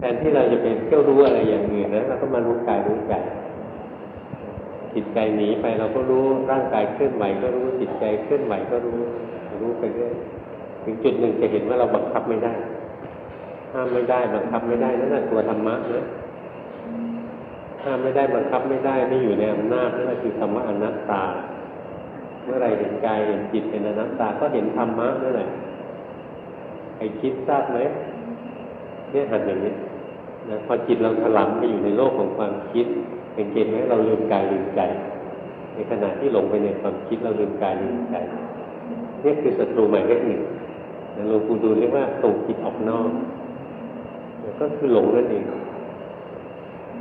แทนที่เราจะเป็นเที่ยวรู้อะไรอย่างอื่นนะเราก็มารู้กายรู้ใจจิตใจหนีไปเราก็รู้ร่างกายเคลื่อนไหวก็รู้จิตใจเคลื่อนไหวก็รู้รู้ไปเรื่อยถึงจุดหนึ่งจะเห็นว่าเราบังคับไม่ได้ ห้ามไม่ได้บังคับไม่ได้นั่นแหละตัวธรรมะนะห้ามไม่ได้บังคับไม่ได้ไม่อยู่ในอำนาจนั่นคือธรรมะอนัตตา เมื่อไรเห็นกายเห็นจิตเป็นอนัตตาก็เห็นธรรมะนั่นแหละใครคิดทราบไหมเนี่ยหันอย่างนี้ นะพอจิตเราถลำไปอยู่ในโลกของความคิดเป็นเกณฑ์ไหมเราลืมกายลืมใจ ในขณะที่หลงไปในความคิดเราลืมกายลืมใจนี่คือศัตรูหมายเลขหนึ่งหลวงปู่ดูเรียกว่าส่งจิตออกนอกก็คือหลงนั่นเอง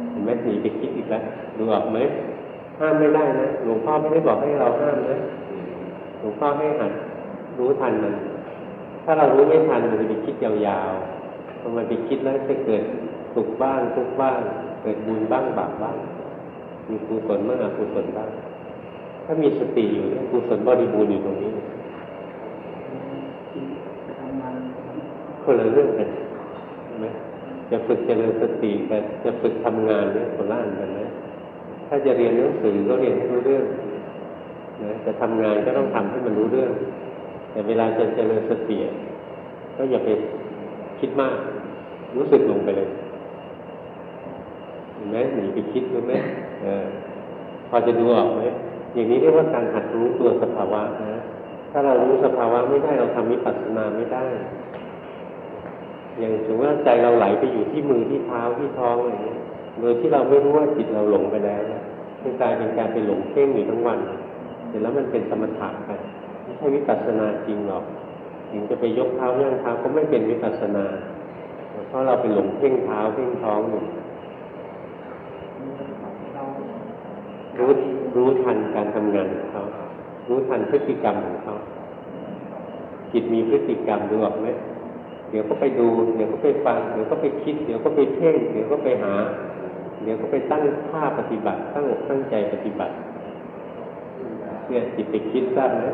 เห็นไหมหนีไปคิดอีกแล้วดูออกไหมห้ามไม่ได้นะหลวงพ่อไม่ได้บอกให้เราห้ามนะหลวงพ่อให้หัดรู้ทันมัน ถ้าเรารู้ไม่ทันมันจะไปคิดยาวๆพอมันไปคิดแล้วจะเกิด สุขบ้างทุกบ้างเกิดบุญบ้างบาปบ้าง มีกุศลบ้างอกุศลบ้าง ถ้ามีสติอยู่กุศลบริบูรณ์อยู่ตรงนี้คนละเรื่องกันไหมจะฝึกเจริญสติกับจะฝึกทำงานเนี่ยคนละอันกันนะถ้าจะเรียนหนังสือก็เรียนให้รู้เรื่องนะจะทำงานก็ต้องทำให้มันรู้เรื่อง แต่เวลาจะเจริญสติก็อย่าไปคิดมาก รู้สึกลงไปเลย ห็นไหมหนีไปคิดรู้ไหมพอจะดูออกไหมอย่างนี้เรียกว่าการหัดรู้ตัวสภาวะนะ ถ้าเรารู้สภาวะไม่ได้เราทำวิปัสสนาไม่ได้ อย่างถึงว่าใจเราไหลไปอยู่ที่มือที่เท้าที่ท้องอะไรอย่างนี้โดยที่เราไม่รู้ว่าจิตเราหลงไปแล้วนะมันกลายเป็นการไปหลงเพ่งอยู่ทั้งวันเสร็จแล้วมันเป็นสมถะไปไม่ใช่วิปัสสนาจริงหรอกถึงจะไปยกเท้าย่างเท้าก็ไม่เป็นวิปัสสนา เพราะเราไปหลงเพ่งเท้าเพ่งท้องอยู่ รู้รู้ทันการทำงานของเขารู้ทันพฤติกรรมของเขาจิตมีพฤติกรรมดูออกไหมเดี๋ยวก็ไปดู เดี๋ยวก็ไปฟัง เดี๋ยวก็ไปคิด เดี๋ยวก็ไปเพ่ง เดี๋ยวก็ไปหา เดี๋ยวก็ไปตั้งท่าปฏิบัติ ตั้งอกตั้งใจปฏิบัติเนี่ยจิตไปคิดทราบไหม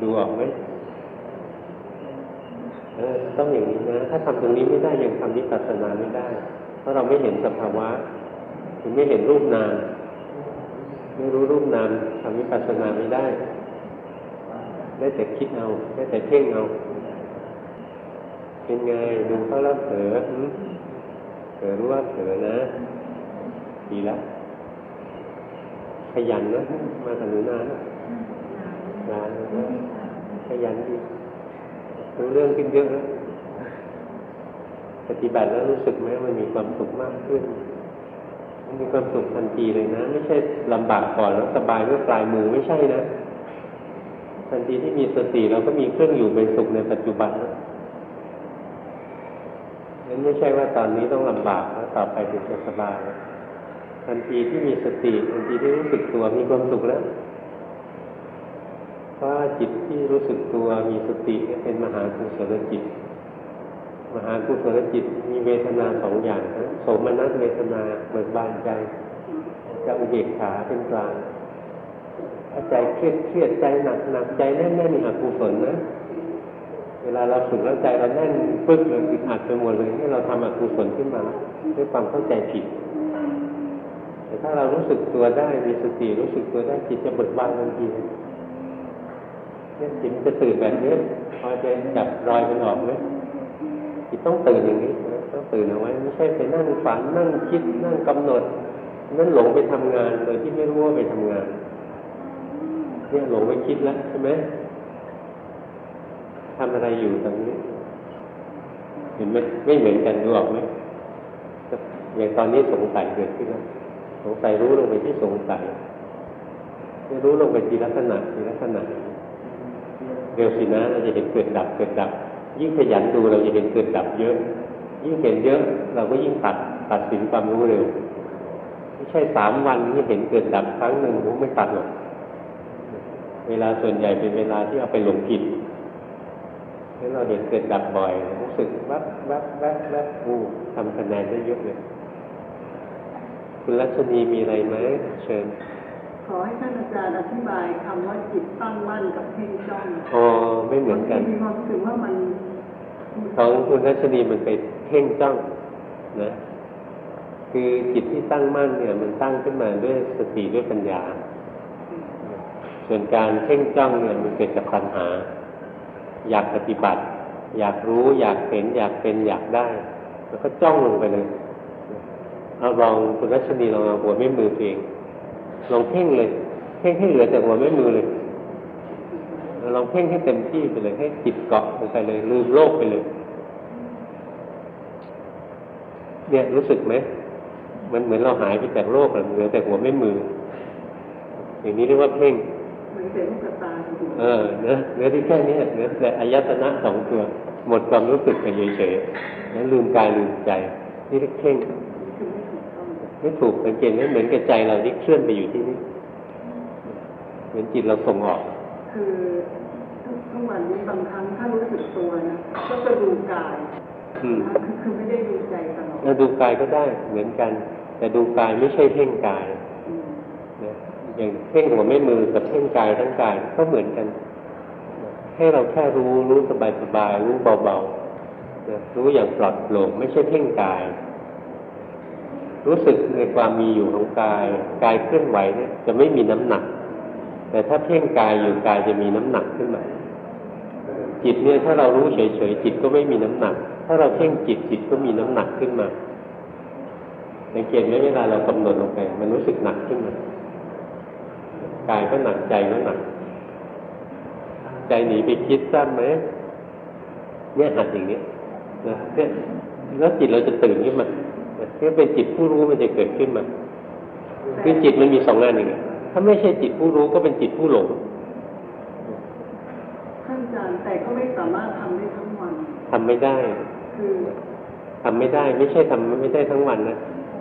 ดูออกไหมเออต้องอย่างนี้นะ ถ้าทำตรงนี้ไม่ได้ยังทำวิปัสสนาไม่ได้ เพราะเราไม่เห็นสภาวะ ถึงไม่เห็นรูปนาม ไม่รู้รูปนามทำวิปัสสนาไม่ได้ ได้แต่คิดเอา ได้แต่เพ่งเอา เป็นไงดูเขาแล้วเผลอเผลอรู้ว่าเผลอนะ ดีแล้ว ขยันนะ มากับหนูนานะนานขยันดีรู้เรื่องขึ้นเยอะแล้วปฏิบัติแล้วรู้สึกไหมมันมีความสุขมากขึ้น มีความสุขทันทีเลยนะ ไม่ใช่ลำบากก่อนแล้วสบายเมื่อปลายมือไม่ใช่นะ ทันทีที่มีสติเราก็มีเครื่องอยู่เป็นสุขในปัจจุบันแล้วนั้นไม่ใช่ว่าตอนนี้ต้องลำบากแล้วต่อไปถึงจะสบาย ทันทีที่มีสติทันทีที่รู้สึกตัวมีความสุขแล้วเพราะจิตที่รู้สึกตัวมีสติเป็นมหากุศลจิต มหากุศลจิตมีเวทนาสองอย่างนะโสมนัสเวทนาเบิกบานใจจะอุเบกขาเป็นกลางถ้าใจเครียดเครียดใจหนักหนักใจแน่นแน่นอกุศลนะ เวลาเราฝึกแล้วใจเราแน่นปึ๊กเลยอึดอัดไปหมดเลยให้เราทำอกุศลขึ้นมาด้วยความเข้าใจผิด แต่ถ้าเรารู้สึกตัวได้มีสติรู้สึกตัวได้จิตจะเบิกบานทันทีเนี่ยจิตจะตื่นแบบนี้พอจะจับรอยมันออกไหม จิตต้องตื่นอย่างนี้ต้องตื่นเอาไว้ไม่ใช่ไปนั่งฝันนั่งคิดนั่งกำหนด นั่นหลงไปทำงาน โดยที่ไม่รู้ว่าไปทำงานเนี่ยหลงไปคิดแล้วใช่ไหมทำอะไรอยู่ตรงนี้ เห็นไหมไม่เหมือนกันรู้ออกไหมอย่างตอนนี้สงสัยเกิดขึ้นแล้วสงสัยรู้ลงไปที่สงสัยไม่รู้ลงไปทีลักษณะทีลักษณะเร็วสินะเราจะเห็นเกิดดับเกิดดับ ยิ่งขยันดูเราจะเห็นเกิดดับเยอะ ยิ่งเห็นเยอะเราก็ยิ่งตัดตัดสินความรู้เร็ว ไม่ใช่สามวันนี่เห็นเกิดดับครั้งหนึ่งผมไม่ตัดหรอกเวลาส่วนใหญ่เป็นเวลาที่เอาไปหลงผิดให้เราเห็นเกิดดับบ่อยรู้สึกวับวับวับวับอู้ทำคะแนนได้เยอะเลย คุณรัชนีมีอะไรไหมเชิญ อให้ท่านอาจารย์อธิบายคำว่าจิตตั้งมั่นกับเพ่งจ้องอ๋อไม่เหมือนกันมีความรู้สึกว่ามันของคุณรัชนีมันไปเพ่งจ้องนะคือจิตที่ตั้งมั่นเนี่ย มันตั้งขึ้นมาด้วยสติด้วยปัญญา ส่วนการเพ่งจ้องเนี่ยมันเกิดจากปัญหา อยากปฏิบัติ อยากรู้ อยากเห็น อยากเป็นอยากได้ แล้วก็จ้องลงไปเลยเอาลองคุณรัชนีลองเอาหัวแม่มือตัวเอง ลองเพ่งเลย เพ่งให้เหลือแต่หัวแม่มือเลยลองเพ่งให้เต็มที่ไปเลยให้จิตเกาะลงไปเลยลืมโลกไปเลย เนี่ยรู้สึกไหมมันเหมือนเราหายไปจากโลกเหลือแต่หัวแม่มือ อย่างนี้เรียกว่าเพ่งเหมือนเป็นลูกตาอยู่เออเนื้อเนื้อที่แค่นี้เนื้อแต่อายตนะสองตัวหมดความรู้สึกไปเฉยๆแล้วลืมกายลืมใจ นี่เรียกเพ่ง คือไม่ถูกต้อง ไม่ถูกสังเกตไหมเหมือนกับใจเราที่เคลื่อนไปอยู่ที่นี่เหมือนจิตเราส่งออก คือทุกทุกวันนี้บางครั้งถ้ารู้สึกตัวนะก็จะดูกายอืมนะคือคือไม่ได้ดูใจตลอดเราดูกายก็ได้เหมือนกัน แต่ดูกายไม่ใช่เพ่งกายอืมนะอย่างเพ่งหัวไม่มือกับเพ่งกายทั้งกายก็เหมือนกันนะให้เราแค่รู้รู้สบายสบายๆรู้เบาๆนะรู้อย่างปลอดโปร่งไม่ใช่เพ่งกาย รู้สึกในความมีอยู่ของกาย กายเคลื่อนไหวเนี่ยจะไม่มีน้ำหนัก แต่ถ้าเพ่งกายอยู่กายจะมีน้ำหนักขึ้นมาจิตเนี่ยถ้าเรารู้เฉยๆจิตก็ไม่มีน้ำหนัก ถ้าเราเพ่งจิตจิตก็มีน้ำหนักขึ้นมาสังเกตไหมเวลาเรากำหนดลงไปมันรู้สึกหนักขึ้นมากายก็หนักใจก็หนัก ใจหนีไปคิดสั้นไหมเนี่ยหัดอย่างนี้นะเนี่ยแล้วจิตเราจะตื่นขึ้นมา เนี่ยเป็นจิตผู้รู้มันจะเกิดขึ้นมาคือจิตมันมีสองงานอย่างเงี้ยถ้าไม่ใช่จิตผู้รู้ก็เป็นจิตผู้หลงท่านอาจารย์แต่ก็ไม่สามารถทำได้ทั้งวันทำไม่ได้ คือทำไม่ได้ ไม่ใช่ทำไม่ได้ทั้งวันนะ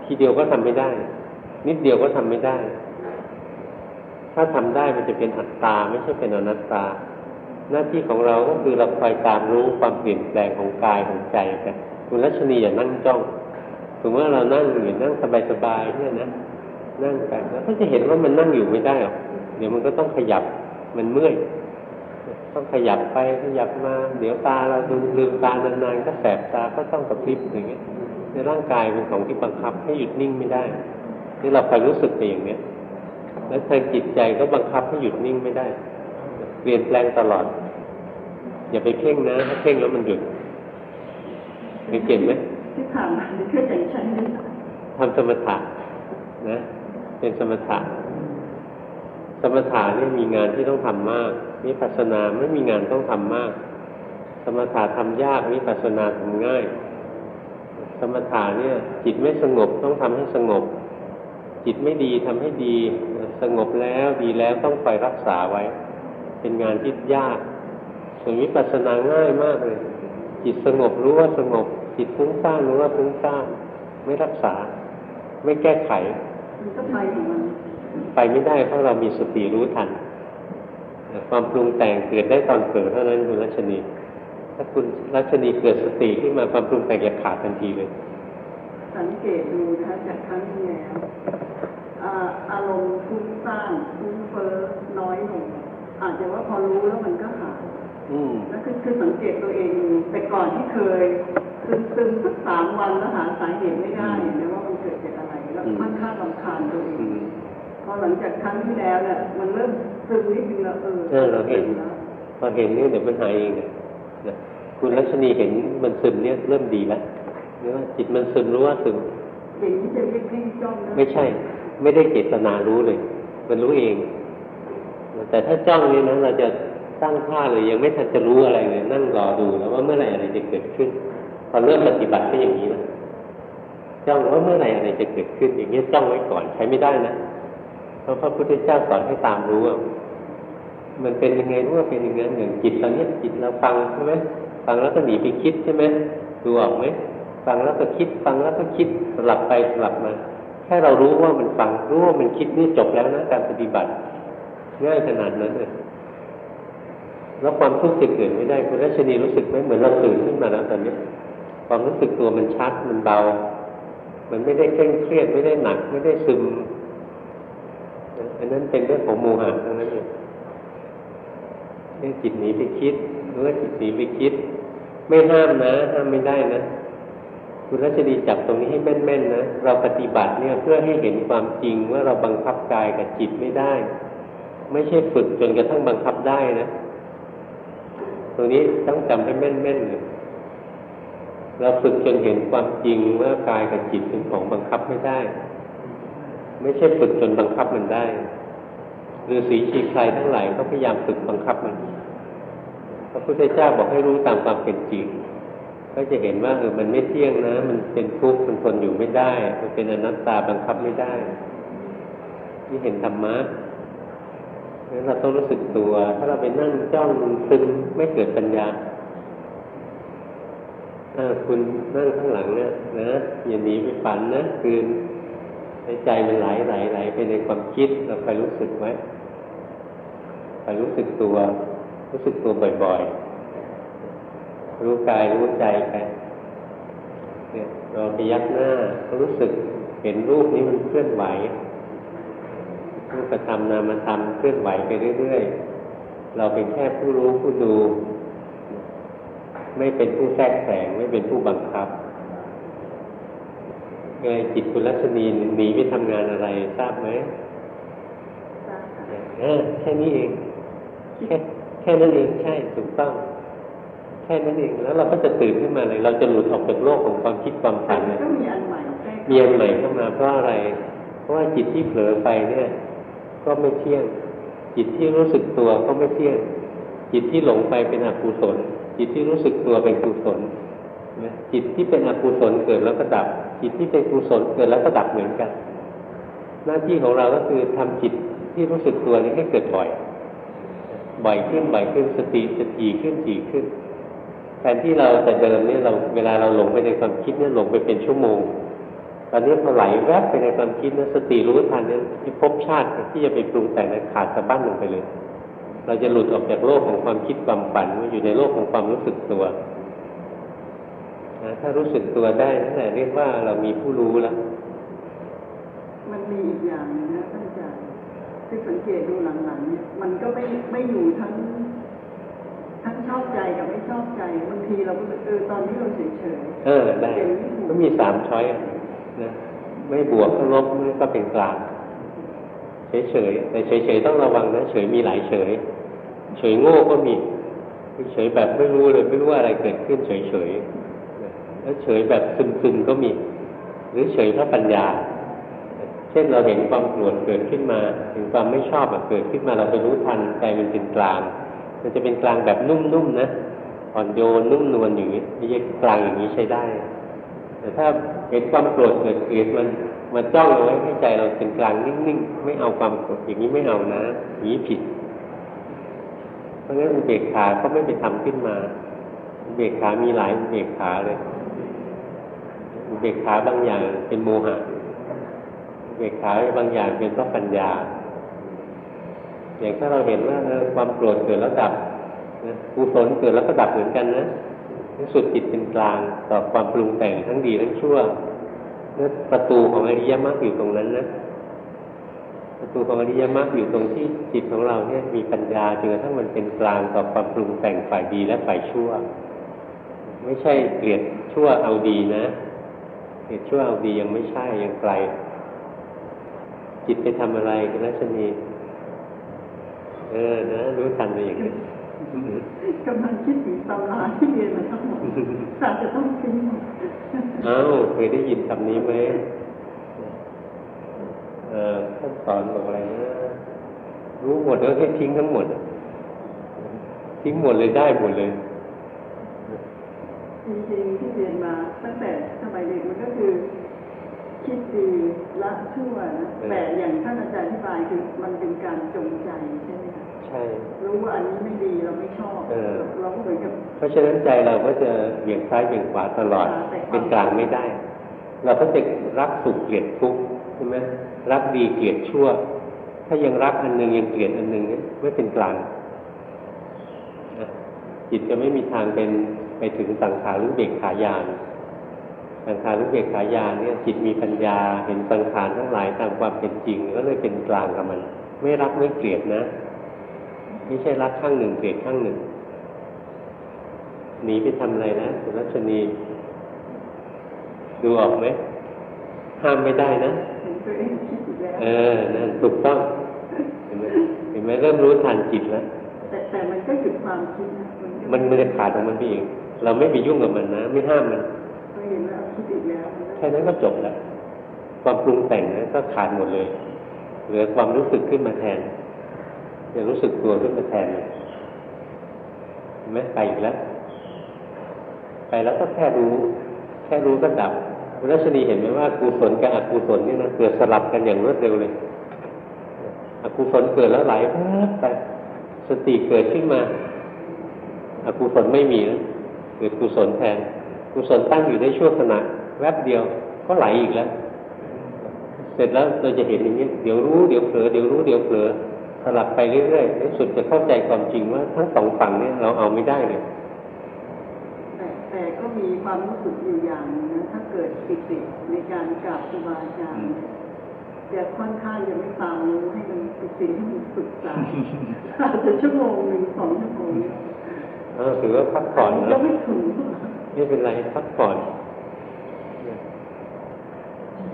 ทีเดียวก็ทำไม่ได้ นิดเดียวก็ทำไม่ได้ ถ้าทำได้มันจะเป็นอัตตา ไม่ใช่เป็นอนัตตา หน้าที่ของเราก็คือเราคอยตามรู้ความเปลี่ยนแปลงของกายของใจกันคุณรัชนีอย่านั่งจ้อง ถึงว่าเรานั่งอยู่นั่งสบายๆเนี่ยนะนั่งไปแล้วก็จะเห็นว่ามันนั่งอยู่ไม่ได้หรอกเดี๋ยวมันก็ต้องขยับมันเมื่อยต้องขยับไปขยับมา เดี๋ยวตาเราดูลืมตานานๆก็แสบตาก็ต้องกระพริบอย่างเงี้ยในร่างกายเป็นของที่บังคับให้หยุดนิ่งไม่ได้นี่เราคอยรู้สึกไปอย่างเนี้ยแล้วทางจิตใจก็บังคับให้หยุดนิ่งไม่ได้ เปลี่ยนแปลงตลอด อย่าไปเพ่งนะถ้าเพ่งแล้วมันหยุดสังเกตไหม ที่ผ่านมาค่อย่างฉันนี่ทำสมถะนะ เป็นสมถะ สมถะนี่มีงานที่ต้องทำมากวิปัสสนาไม่มีงานต้องทำมาก สมถะทำยากวิปัสสนาทำง่าย สมถะเนี่ย จิตไม่สงบต้องทำให้สงบ จิตไม่ดีทำให้ดี สงบแล้วดีแล้วต้องคอยรักษาไว้ เป็นงานที่ยาก ส่วนวิปัสสนาง่ายมากเลย จิตสงบรู้ว่าสงบ จิตฟุ้งซ่านรู้ว่าฟุ้งซ่านไม่รักษา ไม่แก้ไขมันก็ไปของมันไปไม่ได้เพราะเรามีสติรู้ทัน ความปรุงแต่งเกิดได้ตอนเกิดเท่านั้นคุณรัชนีถ้าคุณรัชนีเกิดสติขึ้นมาความปรุงแต่งจะขาดทันทีเลย สังเกตดูนะคะจากครั้งที่แล้วอ่าอารมณ์ฟุ้งซ่านฟุ้งเฟ้อน้อยลงอาจจะว่าพอรู้แล้วมันก็หายอืมนั่นคือคือสังเกตตัวเองดูแต่ก่อนที่เคย ซึมซึมสักสามวันแล้วหาสาเหตุไม่ได้เห็นไหมว่ามันเกิดจากอะไร แล้วค่อนข้างรำคาญตัวเองอืมพอหลังจากครั้งที่แล้วเนี่ยมันเริ่มซึมนิดนึงแล้วเออเออเราเห็นแล้วพอเห็นนี่เดี๋ยวมันหายเองอะนะคุณรัชนีเห็นมันซึมเนี่ยเริ่มดีแล้วเรียกว่าจิตมันซึมรู้ว่าซึมอย่างนี้จะเรียกเพ่งจ้องได้ไม่ใช่ ไม่ได้เจตนารู้เลย มันรู้เอง แต่ถ้าจ้องนี่นะเราจะตั้งท่าเลยยังไม่ทันจะรู้อะไรเลยนั่งรอดูแล้วว่าเมื่อไหร่อะไรจะเกิดขึ้น พอเริ่มปฏิบัติก็อย่างนี้นะจ้องว่าเมื่อไหร่อะไรจะเกิดขึ้น อย่างนี้ยจ้องไว้ก่อนใช้ไม่ได้นะเพราะพระพุทธเจ้าสอนให้ตามรู้ว่ามันเป็นยังไงรู้ว่าเป็นอย่างนั้นอย่างจิตตอนนี้จิตเราฟังใช่ไหมฟังแล้วก็หนีไปคิดใช่ไหมดูออกไหมฟังแล้วก็คิด ฟังแล้วก็คิดสลับไปสลับมาแค่เรารู้ว่ามันฟังรู้ว่ามันคิดนี่จบแล้วนะการปฏิบัติง่ายขนาดนั้นเลยแล้วความทุกข์จะเกิดไม่ได้คุณรัชนีรู้สึกไหมเหมือนเราตื่นขึ้นมาแล้วตอนนี้ ความรู้สึกตัวมันชัดมันเบา มันไม่ได้เคร่งเครียดไม่ได้หนัก ไม่ได้ซึมอันนั้นเป็นเรื่องของโมหะทั้งนั้นเองเรื่องจิตหนีไปคิดหรือว่าจิตหนีไปคิด ไม่ห้ามนะ ห้ามไม่ได้นะคุณรัชนีจับตรงนี้ให้แม่นๆนะเราปฏิบัติเนี่ยเพื่อให้เห็นความจริงว่าเราบังคับกายกับจิตไม่ได้ ไม่ใช่ฝึกจนกระทั่งบังคับได้นะ ตรงนี้ต้องจำให้แม่นๆเลย เราฝึกจนเห็นความจริงว่ากายกับจิตเป็นของบังคับไม่ได้ ไม่ใช่ฝึกจนบังคับมันได้หรือสีชีใครทั้งหลายก็พยายามฝึกบังคับมันพระพุทธเจ้าบอกให้รู้ตามความเป็นจริง ก็จะเห็นว่าเออมันไม่เที่ยงนะ มันเป็นทุกข์มันทนอยู่ไม่ได้ มันเป็นอนัตตาบังคับไม่ได้ นี่เห็นธรรมะงั้นเราต้องรู้สึกตัว ถ้าเราไปนั่งจ้องซึมไม่เกิดปัญญา ถ้าคุณนั่งข้างหลังเนี่ยนะอย่าหนีไปฝันนะคืนในใจมันไหลไหลไหลไปในความคิดเราไปรู้สึกไว้ไปรู้สึกตัว รู้สึกตัวบ่อยๆ รู้กายรู้ใจไปเนี่ยเราไปยักหน้าก็รู้สึกเห็นรูปนี้มันเคลื่อนไหวรูปธรรมนามธรรมเคลื่อนไหวไปเรื่อยๆ เราเป็นแค่ผู้รู้ผู้ดู ไม่เป็นผู้แทรกแซงไม่เป็นผู้บังคับไงจิตคุณลักษณีหนีไปทำงานอะไรทราบไหมทราบค่ะเออแค่นี้เองแค่แค่นั้นเองใช่ถูกต้องแค่นั้นเองแล้วเราก็จะตื่นขึ้นมาเลย เราจะหลุดออกจากโลกของความคิดความฝันแต่เนี่ยก็มีอันใหม่แทรกมีอันใหม่เข้ามาเพราะอะไร เพราะว่าจิตที่เผลอไปเนี่ย ก็ไม่เที่ยง จิตที่รู้สึกตัวก็ไม่เที่ยง จิตที่หลงไปเป็นอกุศล จิตที่รู้สึกตัวเป็นกุศลนะจิตที่เป็นอกุศลเกิดแล้วก็ดับ จิตที่เป็นกุศลเกิดแล้วก็ดับเหมือนกัน หน้าที่ของเราก็คือทำจิตที่รู้สึกตัวนี้ให้เกิดบ่อย บ่อยขึ้นบ่อยขึ้นสติจะถี่ขึ้นถี่ขึ้นแทนที่เราแต่เดิมเนี่ยเราเวลาเราหลงไปในความคิดเนี่ยหลงไปเป็นชั่วโมงตอนนี้พอไหลแวบไปในความคิดนะสติรู้ทันเนี่ยที่ภพชาติที่จะไปปรุงแต่งนั้นขาดสะบั้นลงไปเลย เราจะหลุดออกจากโลกของความคิดความฝันมาอยู่ในโลกของความรู้สึกตัวนะถ้ารู้สึกตัวได้นั่นแหละเรียกว่าเรามีผู้รู้แล้ว มันมีอีกอย่างหนึงนะท่านอาจารย์ที่สังเกตดูหลังๆเนี่ยมันก็ไม่ไม่อยู่ทั้งทั้งชอบใจกับไม่ชอบใจบางทีเราก็เออตอนนี้เราเฉยๆเออได้ก็มีสามช้อยอะนะไม่บวกก็ลบไม่ก็เป็นกลางเฉยๆแต่เฉยๆต้องระวังนะเฉยมีหลายเฉย เฉยโง่ก็มีเฉยแบบไม่รู้เลยไม่รู้ว่าอะไรเกิดขึ้นเฉยๆนะแล้วเฉยแบบซึมๆก็มี หรือเฉยเพราะปัญญา เช่นเราเห็นความโกรธเกิดขึ้นมาเห็นความไม่ชอบอะเกิดขึ้นมาเราไปรู้ทันใจมันเป็นกลาง มันจะเป็นกลางแบบนุ่มๆนะอ่อนโยนนุ่มนวลอย่างนี้ไม่ใช่กลางอย่างนี้ใช้ได้ แต่ถ้าเห็นความโกรธเกิดเกิดมันมันจ้องเอาไว้ให้ใจเราเป็นกลางนิ่งๆไม่เอาความโกรธอย่างนี้ไม่เอานะอย่างนี้ผิด ราะงั้นอุเบกขาก็ไม่ไปทำขึ้นมาอุเบกขามีหลายอุเบกขาเลยอุเบกขาบางอย่างเป็นโมหะอุเบกขาบางอย่างเป็นเพราะปัญญา อย่างถ้าเราเห็นว่าความโกรธเกิดแล้วดับกุศลเกิดแล้วก็ดับเหมือนกันนะที่สุดจิตเป็นกลางต่อความปรุงแต่งทั้งดีทั้งชั่วนั่นประตูของอริยมรรคอยู่ตรงนั้นนะ ประตูของอริยมรรคอยู่ตรงที่จิตของเราเนี่ยมีปัญญาจนกระทั่งมันเป็นกลางต่อความปรุงแต่งฝ่ายดีและฝ่ายชั่ว ไม่ใช่เกลียดชั่วเอาดีนะเกลียดชั่วเอาดียังไม่ใช่ยังไกล จิตไปทำอะไรกันนะชนีเออนะรู้ทันไปอย่างนี้กำลังคิดถึงตำราที่เรียนมาทั้งหมดแต่จะต้องทิ้งหมดเอ้าเคยได้ยินคำนี้ไหม เออท่านสอนบอกอะไรนะรู้หมดแล้วให้ทิ้งทั้งหมดทิ้งหมดเลยได้หมดเลยจริงๆที่เรียนมาตั้งแต่สมัยเด็กมันก็คือ คิดดีละชั่วนะเออแต่อย่างท่านอาจารย์อธิบายคือมันเป็นการจงใจใช่ไหมคะใช่ รู้ว่าอันนี้ไม่ดีเราไม่ชอบเออเราก็เหมือนกับเพราะฉะนั้นใจเราก็จะเบี่ยงซ้ายเบี่ยงขวาตลอดแต่ความเป็นกลางไม่ได้ เราก็จะรักสุขเกลียดทุกข์ใช่ไหมรักดีเกลียดชั่ว ถ้ายังรักอันหนึ่งยังเกลียดอันหนึ่งเนี่ยไม่เป็นกลางจิตจะไม่มีทางเป็นไปถึงสังขารหรือเบกขายานสังขารหรือเบกขายานเนี่ยจิตมีปัญญาเห็นสังขารทั้งหลายตามความเป็นจริง ก็เลยเป็นกลางกับมัน ไม่รักไม่เกลียดนะไม่ใช่รักข้างหนึ่งเกลียดข้างหนึ่งหนีไปทำอะไรนะคุรัชนี ดูออกไหมห้ามไม่ได้นะ ตัวเองคิดอีกแล้วเออนั่นถูกต้องเห็นไหมเห็นไหมเริ่มรู้ทันจิตแล้วแต่แต่มันก็หยุดความคิดนะก็มันมันจะขาดของมันไปเองเราไม่ไปยุ่งกับมันนะไม่ห้ามมันก็เห็นแล้วคิดอีกแล้วมันก็แค่นั้นก็จบแล้วความปรุงแต่งนั้นก็ขาดหมดเลย เหลือความรู้สึกขึ้นมาแทนอย่ารู้สึกตัวขึ้นมาแทนเลยเห็นไหมไปอีกแล้วไปแล้วก็แค่รู้ แค่รู้ก็ดับ คุณรัชนีเห็นไหมว่ากุศลกับอกุศลนี่นะเกิดสลับกันอย่างรวดเร็วเลย อกุศลเกิดแล้วไหลแป๊บไปสติเกิดขึ้นมา อกุศลไม่มีแล้วเกิดกุศลแทน กุศลตั้งอยู่ได้ชั่วขณะ แวบเดียวก็ไหลอีกแล้ว เสร็จแล้วเราจะเห็นอย่างนี้เดี๋ยวรู้เดี๋ยวเผลอเดี๋ยวรู้เดี๋ยวเผลอสลับไปเรื่อยๆในสุดจะเข้าใจความจริงว่าทั้งสองฝั่งเนี่ยเราเอาไม่ได้เลย ความรู้สึกอยู่อย่างหนึงนะ ถ้าเกิดปิติในการกราบครูบาอาจารย์เนี่ยจะค่อนข้างจะไม่ตามรู้ให้มันปิติให้มันฝึกษาอาจจะชั่วโมงหนึ่งสองชั่วโมงเนี่ยเออถือว่าพักผ่อนยันะงไม่ถึงไม่เป็นไรพักผ่อน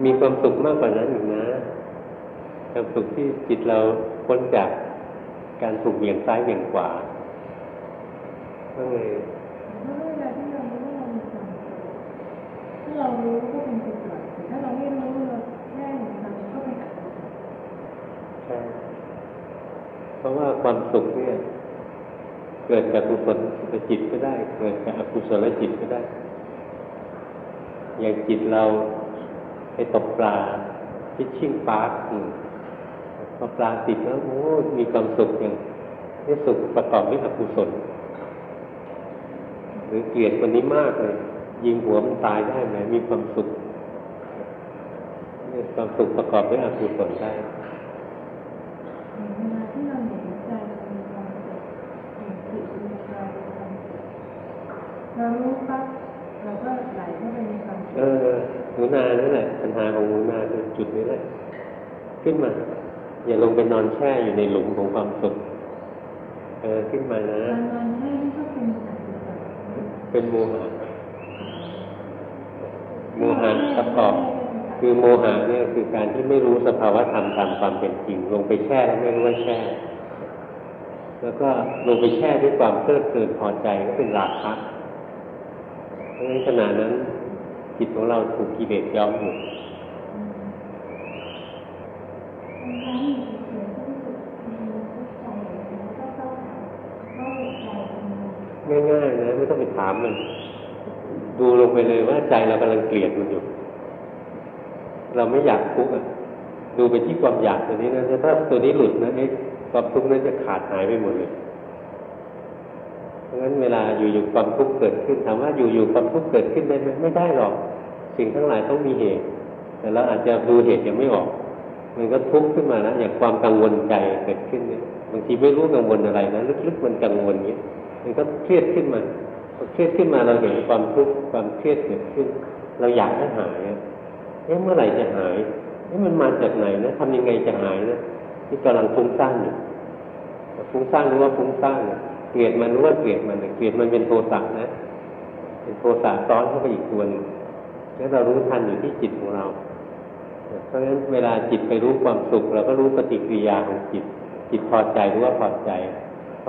มีความสุขมากกว่านั้นอีกนะความสุขที่จิตเราพ้นจากการถูกเบี่ยงซ้ายเบี่ยงขวาก็เลย ถ้าเรารู้ก็เป็นกุศลแต่ถ้าเราไม่รู้เราแค่หนึ่งคำก็เป็นอกุศลใช่เพราะว่าความสุขเนี่ยเกิดจากกุศลจิตก็ได้ เกิดจากอกุศลจิตก็ได้ อย่างจิตเราไปตกปลาพิชชิ่งปาร์คอืมพอปลาติดแล้วโอ้มีความสุขอย่างนี่สุขประกอบด้วยอกุศลหรือเกลียดคนนี้มากเลย ยิงหัวมันตายได้ไหมมีความสุขนี่ความสุขประกอบด้วยอกุศลได้เวลาที่เราเห็นใจเรามีความสุขเห็นจิตมีกายมีความสุขเรารู้ปั๊บเราก็ไหลเข้าไปในความสุขเออหนูนานั่นแหละปัญหาของหนูนาคือจุดนี้แหละขึ้นมา อย่าลงไปนอนแช่อยู่ในหลุมของความสุขเออขึ้นมานะการนอนแค่นี้ก็เป็นอกุศลเป็นโมหะโม หะประกอบ คือโมหะเนี่ยคือการที่ไม่รู้สภาวะธรรมตามความเป็นจริง ลงไปแช่แล้วไม่รู้ว่าแช่ แล้วก็ลงไปแช่ด้วยความเพลิดเพลินพอใจก็เป็นราคะเพราะฉะนั้นขณะนั้นจิตของเราถูกกิเลสย้อมอยู่ง่ายๆนะไม่ต้องไปถามมัน ดูลงไปเลยว่าใจเรากำลังเกลียดมันอยู่ เราไม่อยากทุกข์อะดูไปที่ความอยากตัวนี้นะถ้าตัวนี้หลุดนะไอ้ความทุกข์นั้นจะขาดหายไปหมดเลยเพราะฉะนั้นเวลาอยู่ๆความทุกข์เกิดขึ้นถามว่าอยู่ๆความทุกข์เกิดขึ้นได้ไหมไม่ได้หรอก สิ่งทั้งหลายต้องมีเหตุ แต่เราอาจจะดูเหตุยังไม่ออก มันก็ทุกข์ขึ้นมาแล้วอย่างความกังวลใจเกิดขึ้นเนี่ยบางทีไม่รู้กังวลอะไรนะลึกๆมันกังวลเงี้ยมันก็เครียดขึ้นมา พอเครียดขึ้นมาเราเห็นความทุกข์ความเครียดเกิดขึ้น เราอยากให้หายเอ๊ะเมื่อไหร่จะหายเอ๊ะมันมาจากไหนนะทำยังไงจะหายนะที่กำลังฟุ้งซ่านอยู่ฟุ้งซ่านรู้ว่าฟุ้งซ่านเกลียดมันรู้ว่าเกลียดมันเกลียดมันเป็นโทสะนะ เป็นโทสะซ้อนเข้าไปอีกตัวนึงแล้วเรารู้ทันอยู่ที่จิตของเรา เพราะฉะนั้นเวลาจิตไปรู้ความสุข เราก็รู้ปฏิกิริยาของจิต จิตพอใจรู้ว่าพอใจ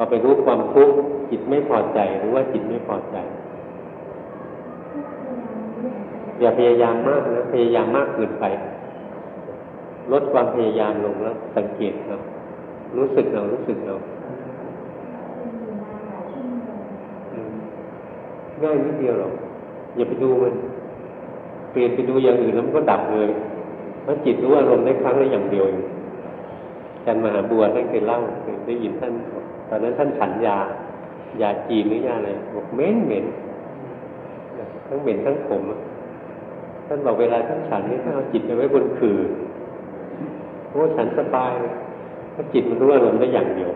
พอไปรู้ความทุกข์จิตไม่พอใจรู้ว่าจิตไม่พอใจ อย่าพยายามมากนะพยายามมากเกินไป ลดความพยายามลงแล้ว สังเกตครับรู้สึกเรารู้สึกเราอืมง่ายนิดเดียวหรอกอย่าไปดูมัน เปลี่ยนไปดูอย่างอื่นแล้วมันก็ดับเลยเพราะจิตรู้อารมณ์ได้ครั้งละอย่างเดียวเองอาจารย์มหาบัวท่านเคยเล่าเคยได้ยินท่านบอก ตอนนั้นท่านฉันยายาจีนหรือยาอะไรบอกเหม็นเหม็นทั้งเหม็นทั้งขมท่านบอกเวลาท่านฉันนี่ท่านเอาจิตไปไว้บนขื่อเพราะฉันสบายถ้าจิตมันรู้อารมณ์ได้อย่างเดียว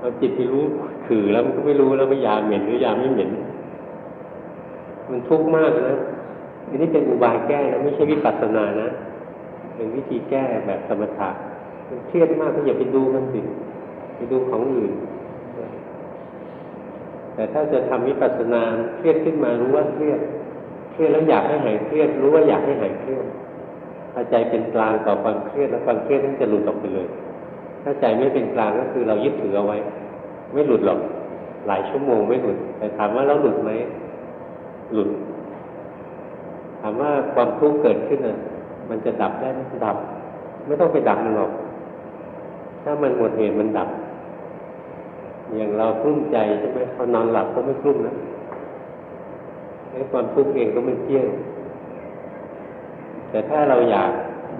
เอาจิตไปรู้ขื่อแล้วมันก็ไม่รู้แล้วว่ายาเหม็นหรือยาไม่เหม็น มันทุกข์มากนะอันนี้เป็นอุบายแก้นะไม่ใช่วิปัสสนานะ เป็นวิธีแก้แบบสมถะมันเครียดมากก็อย่าไปดูมันสิ ไปดูของอื่น แต่ถ้าจะทำวิปัสสนาเครียดขึ้นมารู้ว่าเครียดเครียดแล้วอยากให้หายเครียด รู้ว่าอยากให้หายเครียดถ้าใจเป็นกลางต่อความเครียดแล้วความเครียดนั้นจะหลุดออกไปเลย ถ้าใจไม่เป็นกลางก็คือเรายึดถือเอาไว้ ไม่หลุดหรอกหลายชั่วโมงไม่หลุด แต่ถามว่าเราหลุดไหมหลุด ถามว่าความทุกข์เกิดขึ้นอะ มันจะดับได้ไหมดับ ไม่ต้องไปดับมันหรอก ถ้ามันหมดเหตุมันดับ อย่างเรากลุ้มใจใช่ไหมพอนอนหลับก็ไม่กลุ้มนะไอ้ความทุกข์เองก็ไม่เที่ยง แต่ถ้าเราอยาก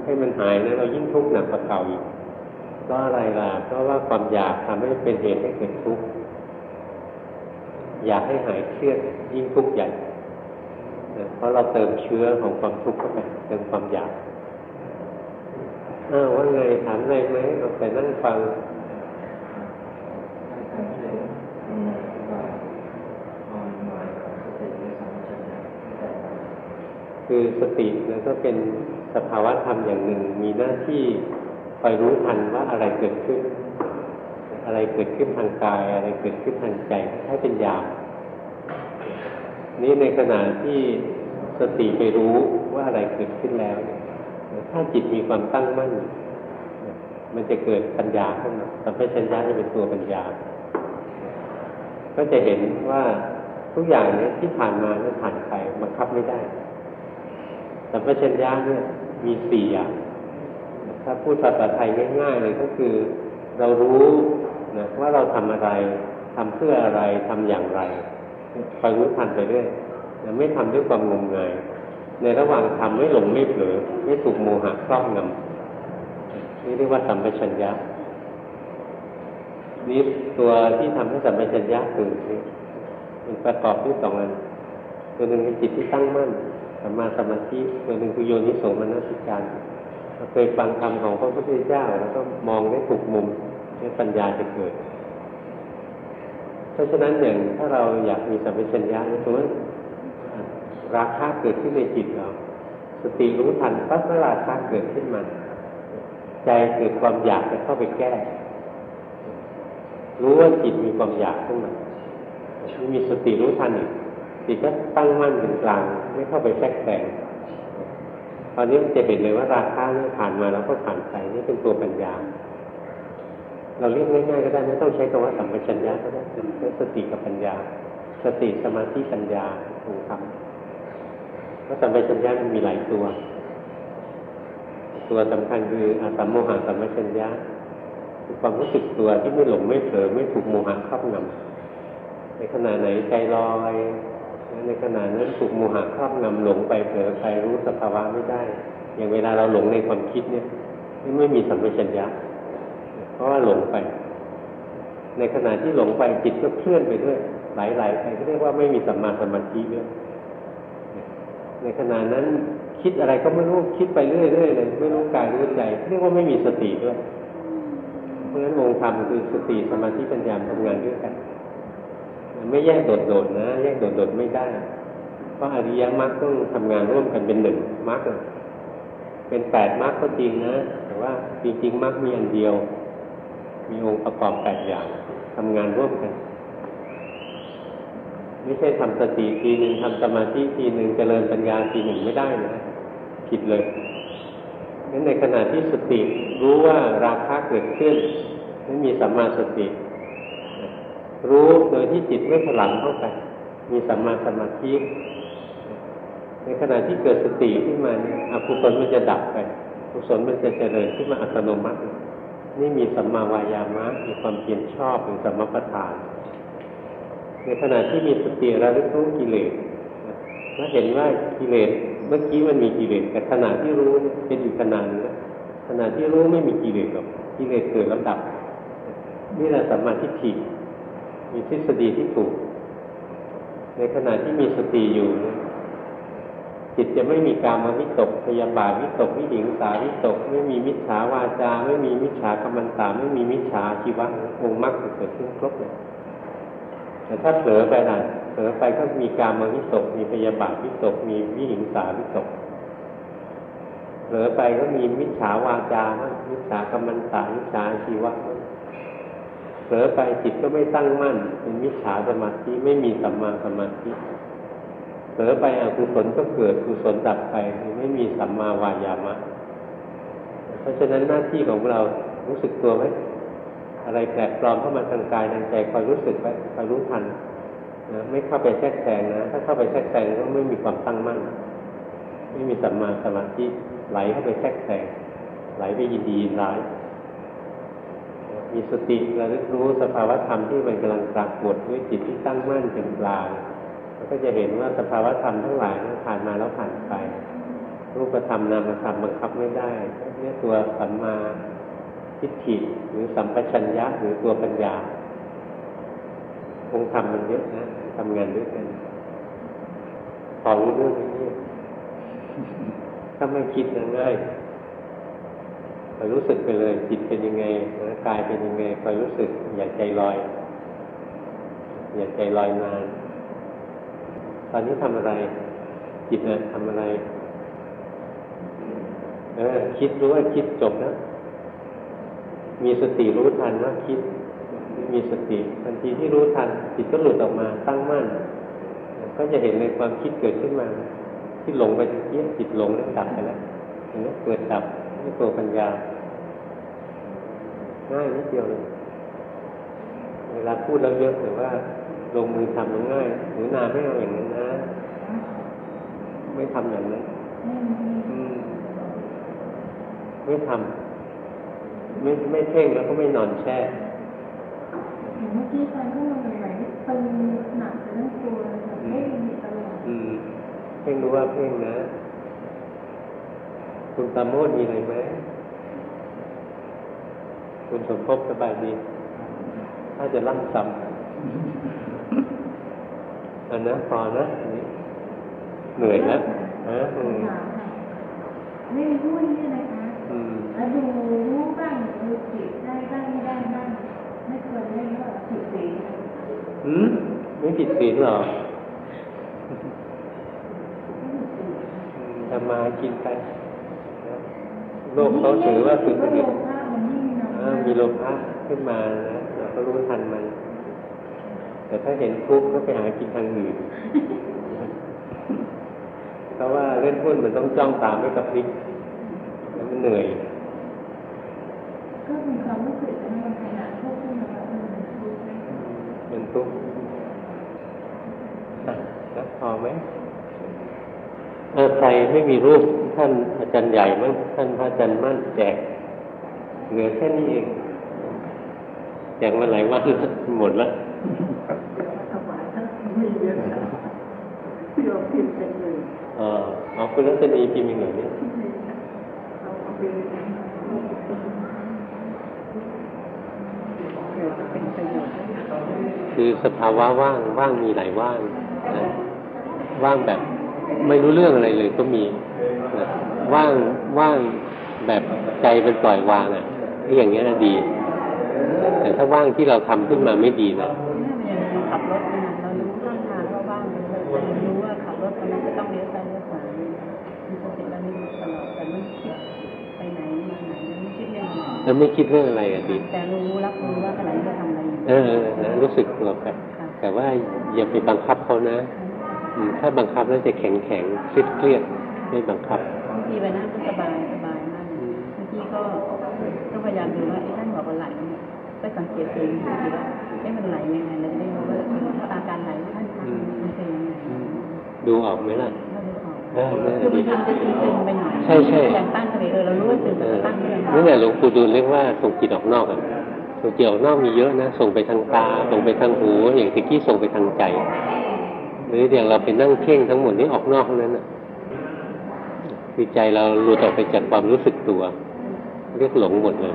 ให้มันหายนะเรายิ่งทุกข์หนักกว่าเก่าอีกก็อะไรล่ะเพราะว่าความอยากทำให้เป็นเหตุให้เกิดทุกข์อยากให้หายเครียดยิ่งทุกข์ใหญ่เพราะเราเติมเชื้อของความทุกข์เข้าไปเติมความอยากอ้าวว่าไงถามอะไรไหมเราไปนั่งฟัง คือสตินั้นก็เป็นสภาวะธรรมอย่างหนึ่ง มีหน้าที่คอยรู้ทันว่าอะไรเกิดขึ้น อะไรเกิดขึ้นทางกาย อะไรเกิดขึ้นทางใจให้เป็นยามนี้ในขณะที่สติไปรู้ว่าอะไรเกิดขึ้นแล้ว ถ้าจิตมีความตั้งมั่น มันจะเกิดปัญญาขึ้นมาสัมปชัญญะจะเป็นตัวปัญญา ก็จะเห็นว่าทุกอย่างเนี้ที่ผ่านมาเนี่ยผ่านใครบังคับไม่ได้สัมปชัญญะเนี่ยมีสี่อย่างถ้าพูดภาษาไทยง่ายๆเลยก็คือ เรารู้นะว่าเราทำอะไรทำเพื่ออะไรทำอย่างไรคอยรู้ทันไปเรื่อยไม่ทำด้วยความงมงายในระหว่างทำไม่หลงไม่เผลอไม่ถูกโมหะครอบงำนี่เรียกว่าสัมปชัญญะ นี่ตัวที่ทำให้สัมปชัญญะเกิดนี่มันประกอบด้วยสองอัน ตัวหนึ่งเป็นจิตที่ตั้งมั่นสัมมาสมาธิตัวหนึ่งคือโยนิโสมนสิการเคยฟังคำของพระพุทธเจ้า แล้วก็มองได้ถูกมุมนี่ปัญญาจะเกิด เพราะฉะนั้นอย่างถ้าเราอยากมีสัมปชัญญะในสมมติราคะเกิดขึ้นในจิตเรา สติรู้ทันปั๊บเมื่อราคะเกิดขึ้นมา ใจเกิดความอยากจะเข้าไปแก้ รู้ว่าจิตมีความอยากขึ้นมามีสติรู้ทันอีกจิตก็ตั้งมั่นเป็นกลาง ไม่เข้าไปแทรกแซงตอนนี้มันจะเห็นเลยว่าราคาเนี่ยผ่านมาแล้วก็ผ่านไปนี่เป็นตัวปัญญา เราเรียกง่ายๆก็ได้ไม่ต้องใช้คำว่าสัมปชัญญะก็ได้ใช้สติกับปัญญา สติสมาธิปัญญาถูกคำเพราะสัมปชัญญะมันมีหลายตัว ตัวสำคัญคืออาสัมโมหะสัมปชัญญะ ความรู้สึกตัวที่ไม่หลงไม่เผลอไม่ถูกโมหะครอบงำในขณะไหนใจลอยในขณะนั้นถูกโมหะครอบงำหลงไปเผลอไปรู้สภาวะไม่ได้ อย่างเวลาเราหลงในความคิดเนี่ยไม่มีสัมปชัญญะเพราะว่าหลงไป ในขณะที่หลงไปจิตก็เคลื่อนไปด้วยไหลๆไปก็เรียกว่าไม่มีสัมมาสมาธิด้วยในขณะนั้นคิดอะไรก็ไม่รู้คิดไปเรื่อยๆเลยไม่รู้กายรู้ใจเรียกว่าไม่มีสติด้วย ราะฉะนั้นองค์ธรรมคือสติสมาธิปัญญาทำงานด้วยกันไม่แยกโดดๆนะ แยกโดดๆไม่ได้ เพราะอริยมรรคต้องทำงานร่วมกันเป็นหนึ่งมรรคเป็นแปดมรรคก็จริงนะ แต่ว่าจริงๆมรรคมีอันเดียว มีองค์ประกอบแปดอย่างทำงานร่วมกัน ไม่ใช่ทำสติทีหนึ่งทำสมาธิทีหนึ่งเจริญปัญญาทีหนึ่งไม่ได้นะผิดเลย งั้นในขณะที่สติรู้ว่าราคะเกิดขึ้นไม่มีสัมมาสติ รู้โดยที่จิตไม่ถลำเข้าไป มีสัมมาสมาธิในขณะที่เกิดสติขึ้นมาเนี่ยอกุศลมันจะดับไปกุศลมันจะเจริญขึ้นมาอัตโนมัติ นี่มีสัมมาวายามะมีความเพียรชอบเป็นสัมมาประธาน ในขณะที่มีสติระลึกรู้กิเลสแล้วเห็นว่ากิเลส เมื่อกี้มันมีกิเลสแต่ขณะที่รู้เป็นอยู่ขนาดนี้ขณะที่รู้ไม่มีกิเลสหรอกกิเลสเกิดล้วดับ นี่แหละสัมมาทิฏฐิมีทฤษฎีที่ถูก ในขณะที่มีสติอยู่จิตจะไม่มีการมาวิตกพยาบาทวิตกวิหิงสาวิตก ไม่มีมิจฉาวาจา ไม่มีมิจฉากรรมันตาไม่มีมิจฉาชีวะองค์มรรคเกิดขึ้นครบเลยแต่ถ้าเผลอไปนั่น ลอไปก็มีการมาวิตก มีพยาบาทวิตก มีวิหิงสาวิตกเผลอไปก็มีมิจฉาวาจามิจฉากรรมันตามิจฉาชีวะเผลอไปจิตก็ไม่ตั้งมั่น เป็นมิจฉาสมาธิไม่มีสัมมาสมาธิเผลอไปอกุศลก็เกิดกุศลดับไปไม่มีสัมมาวายามะ เพราะฉะนั้นหน้าที่ของเรารู้สึกตัวไหมอะไรแปลกปลอมเข้ามาทางกายทางใจคอยรู้สึกไว้คอยรู้ทัน นะไม่เข้าไปแทรกแซงนะ ถ้าเข้าไปแทรกแซงก็ไม่มีความตั้งมั่น ไม่มีสัมมาสมาธิไหลเข้าไปแทรกแซงไหลไปยินดียินร้าย มีสติระลึกรู้สภาวธรรมที่มันกำลังปรากฏด้วยจิตที่ตั้งมั่นเป็นกลางแล้วก็จะเห็นว่าสภาวธรรมทั้งหลายนั้นผ่านมาแล้วผ่านไป รูปธรรมนามธรรมบังคับไม่ได้เนี่ยตัวสัมมาทิฏฐิหรือสัมปชัญญะหรือตัวปัญญาองค์ธรรมมันเยอะนะ ทำงานด้วยกันพอรู้เรื่องนี้ถ้าไม่คิดง่ายคอยรู้สึกไปเลยจิตเป็นยังไงร่างกายเป็นยังไงคอยรู้สึก อย่าใจลอย อย่าใจลอยนานตอนนี้ทำอะไร จิตเนี่ยทำอะไร เออ คิดรู้ว่าคิดจบแล้วมีสติรู้ทันว่าคิด มีสติทันทีที่รู้ทันจิตก็หลุดออกมาตั้งมั่น ก็จะเห็นในความคิดเกิดขึ้นมา ที่หลงไปเยี่ยจิตหลงแล้วดับไปแล้วเห็นไหมเกิดดับนี่ตัวปัญญาง่ายนิดเดียวเลย เวลาพูดแล้วเยอะแต่ว่าลงมือทำมันง่ายหนูนาไม่เอาอย่างนั้นนะ ไม่ทำอย่างนั้นอืมไม่ทำไม่ไม่เพ่งแล้วก็ไม่นอนแช่ เมื่อกี้ตอนที่เราใหม่ๆตึงหนักไปทั้งตัวแบบไม่มีตลอดอืมเพ่งรู้ว่าเพ่งนะคุณตามโมดมีอะไรไหมคุณสมภพสบายดีถ้าจะลั่งซ้ำอันนะพอนะอันนี้เหนื่อยแล้วฮะอืมไม่มีพูดนี่นะคะอืมแล้วดูรู้บ้างดูจิตได้บ้างไม่ได้บ้าง ไม่ควรเล่นว่าผิดศีลอืมไม่ผิดศีลหรอกทำมากินไปนะโลกเขาถือว่าสุดว่าเด็ดโลภะมันยิ่งนอ่ามีโลภะขึ้นมานะเราก็รู้ทันมัน แต่ถ้าเห็นทุกข์ก็ไปหากินทางอื่นเพราะว่าเล่นหุ้นมันต้องจ้องตามไม่กระพริบแล้วมันเหนื่อย ก็มีความรู้สึกในบางขณะควบคุมมาว่ามันรู้ไหม มัน ทุกข์นะพอไหมเออใครไม่มีรูปท่านอาจารย์ใหญ่มั้งท่านพระอาจารย์มั่นแจกเหลือแค่นี้เองแจกมาหลายวันแล้วหมดแล้วถวายท่านมีเยอะนะที่เราพิมพ์เลยเออเอาคุณรัชนีพิมพ์อีกหน่อยนี่ที่มีเราเอาไปเกิดจะเป็นประโยชน์คือสภาวะว่างว่างมีหลายว่างนะว่างแบบไม่รู้เรื่องอะไรเลยก็มีนะว่างว่างแบบใจเป็นปล่อยวางอะไอ้อย่างเงี้ยนะดี แต่ถ้าว่างที่เราทำขึ้นมาไม่ดีนะขับรถ รื่องอะไรแล้วไม่คิดเรื่องอะไรอะดีแต่รู้รับรู้ว่าอะไรจะทำอะไรอยู่เออเออนะรู้สึกตัวไปแต่ว่าอย่าไปบังคับเขานะอืมถ้าบังคับแล้วจะแข็งแข็งเครียดเครียดไม่บังคับบางทีไปนั่งก็สบายสบายมากเลยบางทีก็ก็พยายามดูว่าไอ้ท่านบอกว่าไหลเนี่ยไปสังเกตตัวเองดูว่าไอ้มันไหลยังไงเราจะได้รู้ว่าอาการไหลที่ท่านทำมันเป็นยังไงดูออกไหมล่ะ เราดูออกเออนั่นทีมันจะตึงๆไปหน่อยใช่ใช่อย่งตั้งทะเลเออเรารู้ว่าตึงแต่งตั้งเรื่องนั่นแหละหลวงปู่ดูลเรียกว่าส่งจิตออกนอกอะส่งจิตออกนอกมีเยอะนะ ส่งไปทางตา ส่งไปทางหู อย่างตะกี้ส่งไปทางใจ หรืออย่างเราไปนั่งเพ่งทั้งหมดนี้ออกนอกนั้นอะคือใจเราหลุดออกไปจากความรู้สึกตัว เรียกหลงหมดเลย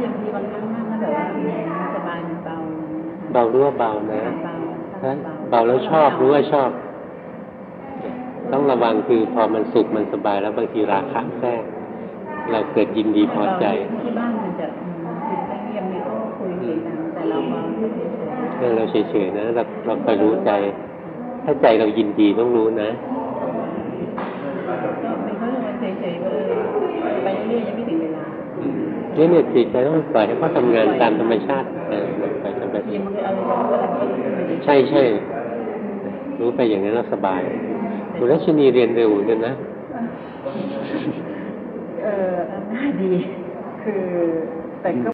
อย่างทีบางครั้งนั่งแล้วแบบว่าสบายเบาเบารู้ว่าเบานะเบาแล้วชอบรู้ว่าชอบ ต้องระวังคือพอมันสุขมันสบายแล้วบางทีราคะแทรกเราเกิดยินดีพอใจที่บ้านมันจะติดแยังไม่ต้องคุยเลยนะแต่เรามาเฉยเราเฉยๆนะเราเราไปรู้ใจ ถ้าใจเรายินดีต้องรู้นะนี่เนี่ยจิตใจต้องปล่อยให้เขาทำงานตามธรรมชาติปล่อยใช่ใช่รู้ไปอย่างนั้นเราสบาย คุณรัชนีเรียนเร็วเนี่ยนะเออน่าดี คือแต่ก็